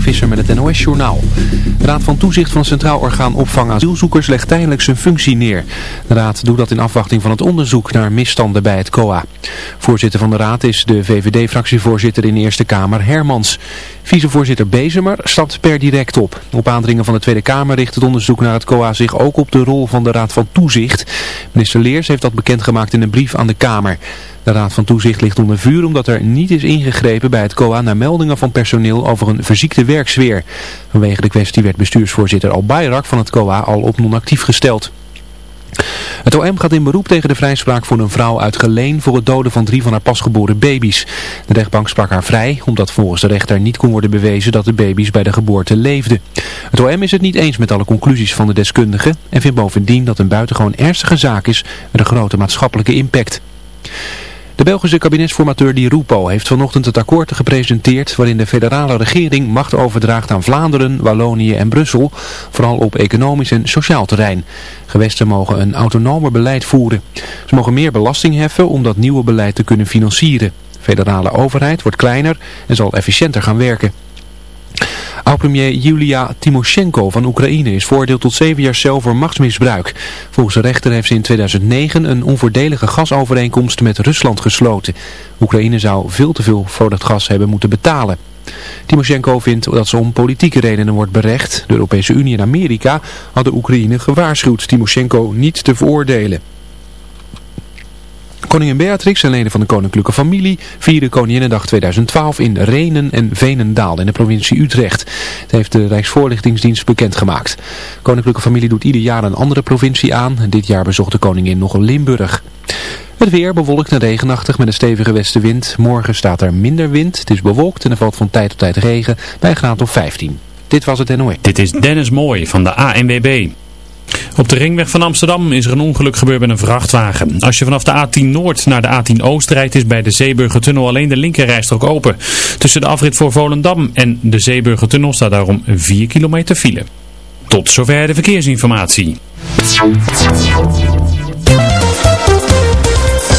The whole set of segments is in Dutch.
Visser met het NOS Journaal. De Raad van Toezicht van Centraal Orgaan Opvang Asielzoekers legt tijdelijk zijn functie neer. De Raad doet dat in afwachting van het onderzoek naar misstanden bij het COA. Voorzitter van de Raad is de VVD-fractievoorzitter in de Eerste Kamer Hermans. Vicevoorzitter Bezemer stapt per direct op. Op aandringen van de Tweede Kamer richt het onderzoek naar het COA zich ook op de rol van de Raad van Toezicht. Minister Leers heeft dat bekendgemaakt in een brief aan de Kamer. De Raad van Toezicht ligt onder vuur omdat er niet is ingegrepen bij het COA naar meldingen van personeel over een verziekte werksfeer. Vanwege de kwestie werd bestuursvoorzitter Al Bayrak van het COA al op non-actief gesteld. Het OM gaat in beroep tegen de vrijspraak voor een vrouw uit Geleen voor het doden van drie van haar pasgeboren baby's. De rechtbank sprak haar vrij omdat volgens de rechter niet kon worden bewezen dat de baby's bij de geboorte leefden. Het OM is het niet eens met alle conclusies van de deskundigen en vindt bovendien dat een buitengewoon ernstige zaak is met een grote maatschappelijke impact. De Belgische kabinetsformateur Di Rupo heeft vanochtend het akkoord gepresenteerd waarin de federale regering macht overdraagt aan Vlaanderen, Wallonië en Brussel, vooral op economisch en sociaal terrein. Gewesten mogen een autonomer beleid voeren. Ze mogen meer belasting heffen om dat nieuwe beleid te kunnen financieren. De federale overheid wordt kleiner en zal efficiënter gaan werken. Oud-premier Julia Timoshenko van Oekraïne is veroordeeld tot zeven jaar cel voor machtsmisbruik. Volgens de rechter heeft ze in 2009 een onvoordelige gasovereenkomst met Rusland gesloten. Oekraïne zou veel te veel voor dat gas hebben moeten betalen. Timoshenko vindt dat ze om politieke redenen wordt berecht. De Europese Unie en Amerika hadden Oekraïne gewaarschuwd Timoshenko niet te veroordelen. Koningin Beatrix en leden van de koninklijke familie vieren Koninginnedag 2012 in Renen en Venendaal in de provincie Utrecht. Dat heeft de Rijksvoorlichtingsdienst bekendgemaakt. De koninklijke familie doet ieder jaar een andere provincie aan. Dit jaar bezocht de koningin nog Limburg. Het weer bewolkt en regenachtig met een stevige westenwind. Morgen staat er minder wind. Het is bewolkt en er valt van tijd tot tijd regen bij een graad of 15. Dit was het NOE. Dit is Dennis Mooij van de ANWB. Op de ringweg van Amsterdam is er een ongeluk gebeurd met een vrachtwagen. Als je vanaf de A10 Noord naar de A10 Oost rijdt is bij de Zeeburgertunnel alleen de linkerrijstrook open. Tussen de afrit voor Volendam en de Zeeburgertunnel staat daarom 4 kilometer file. Tot zover de verkeersinformatie.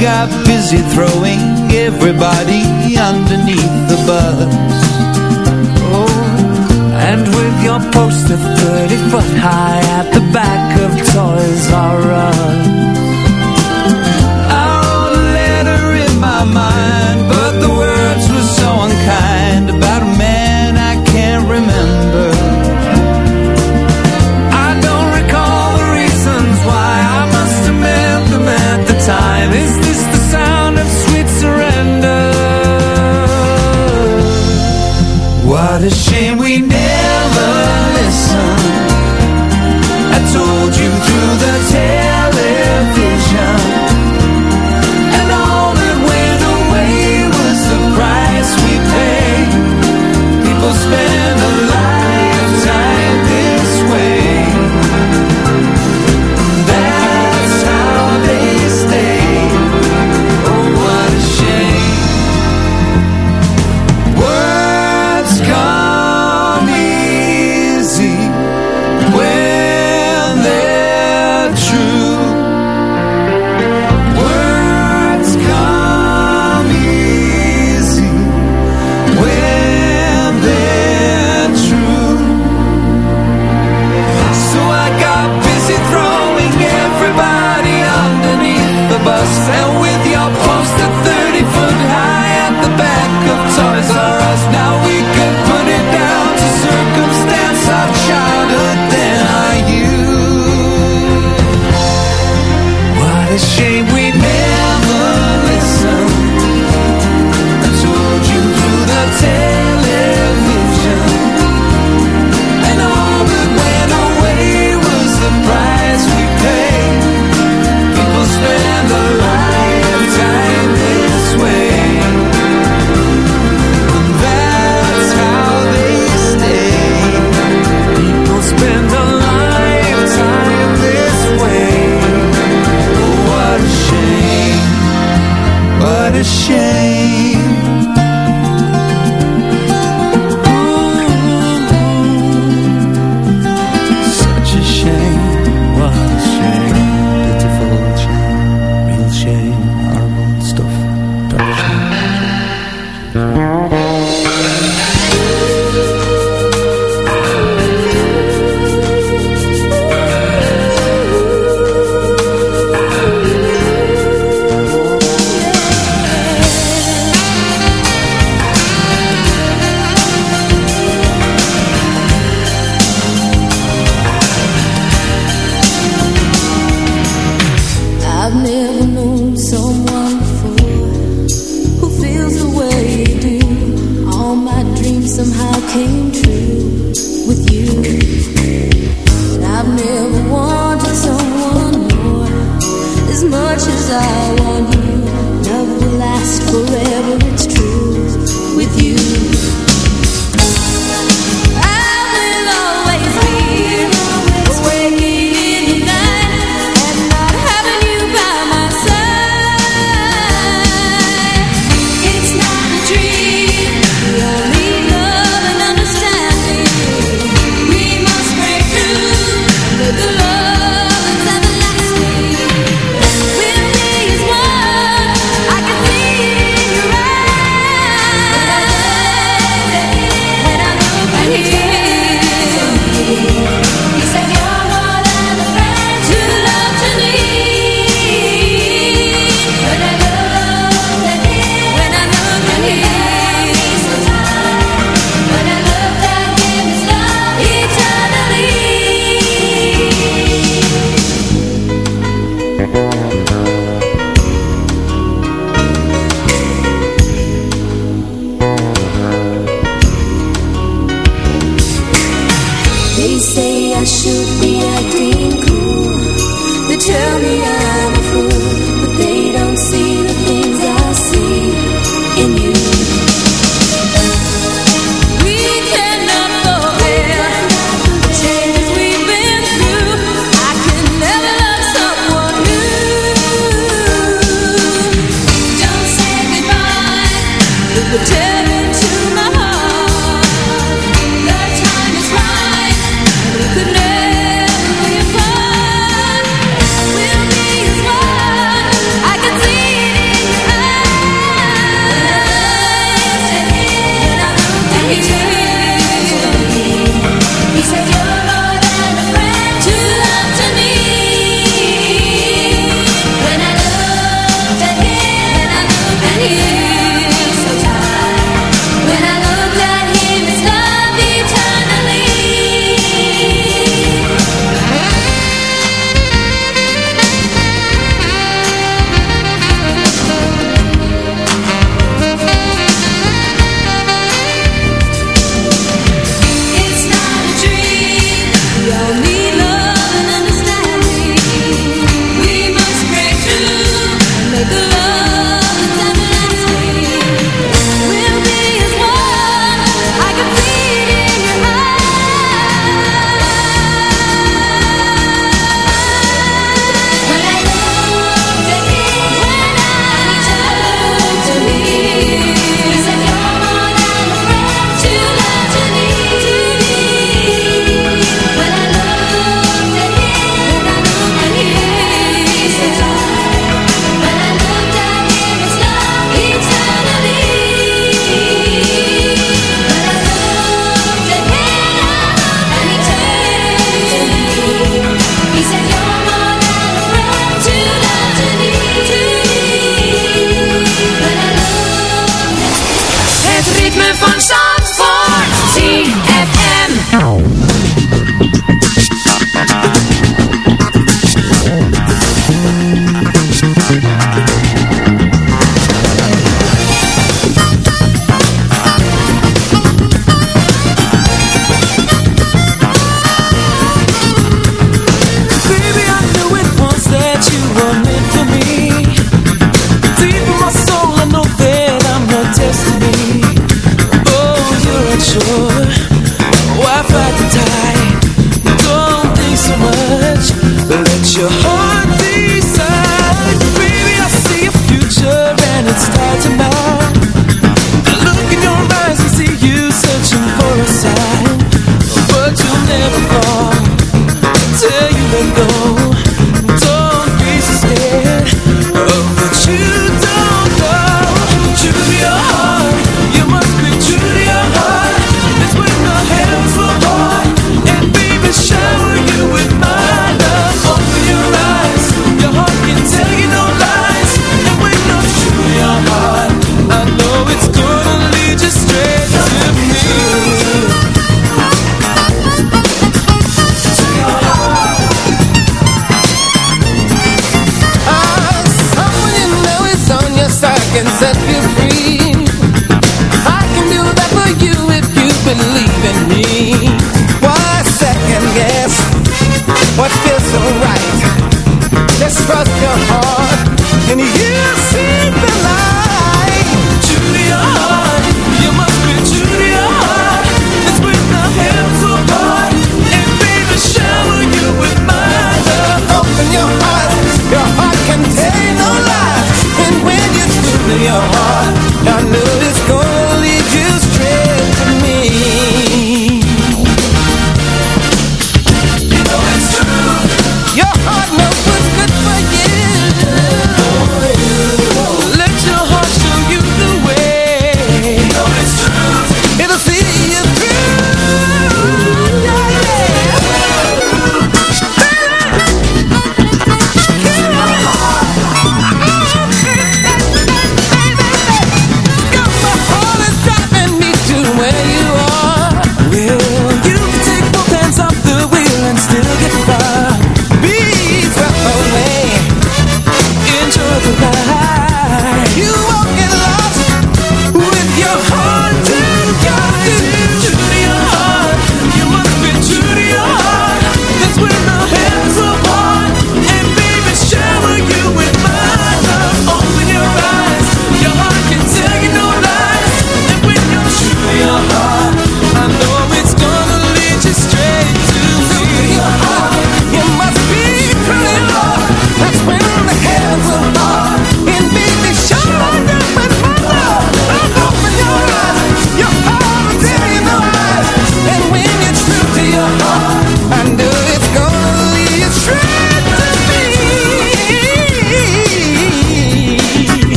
got busy throwing everybody underneath the bus.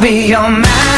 Be your man.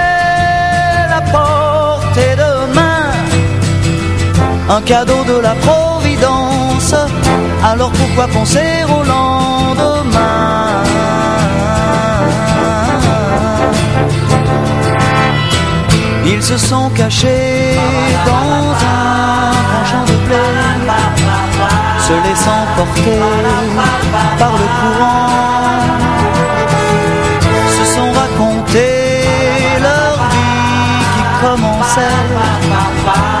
un cadeau de la Providence. Alors pourquoi penser au lendemain? Ils se sont cachés dans un grand champ de blé se laissant porter par le courant, se sont racontés leur vie qui commençait.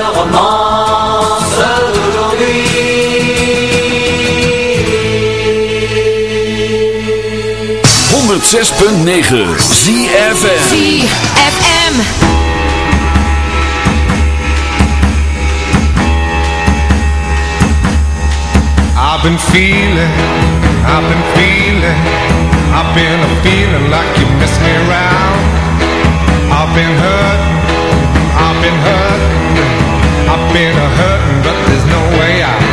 106.9 ZFM ZFM I've been feeling, I've been feeling, I've been a feeling like you missed me around. I've been hurt, I've been hurt, I've been a hurting, but there's no way out.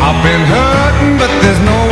I've been hurting, but there's no way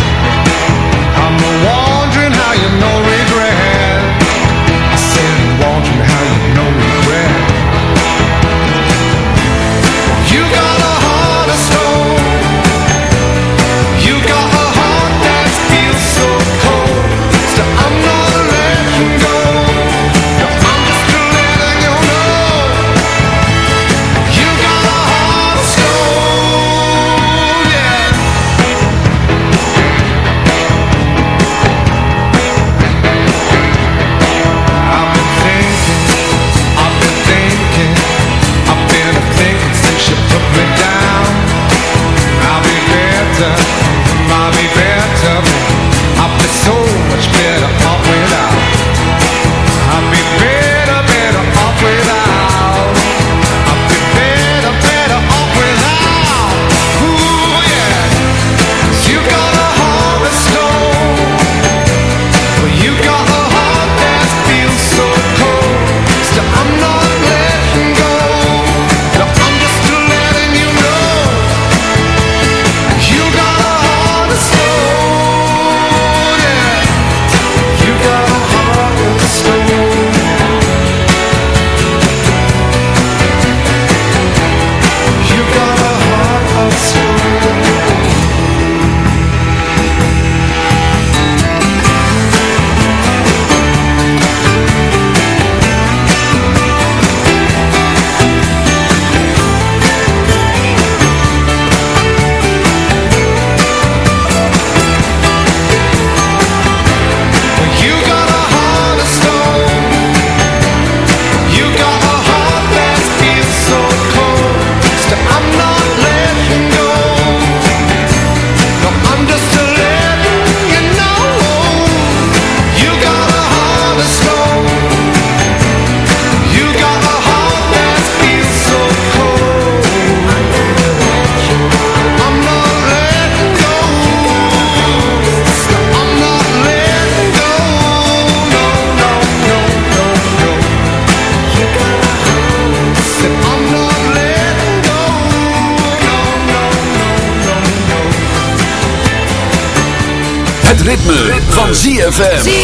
ZFM.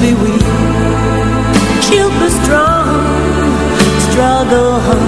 be weak, cupid strong, struggle hard.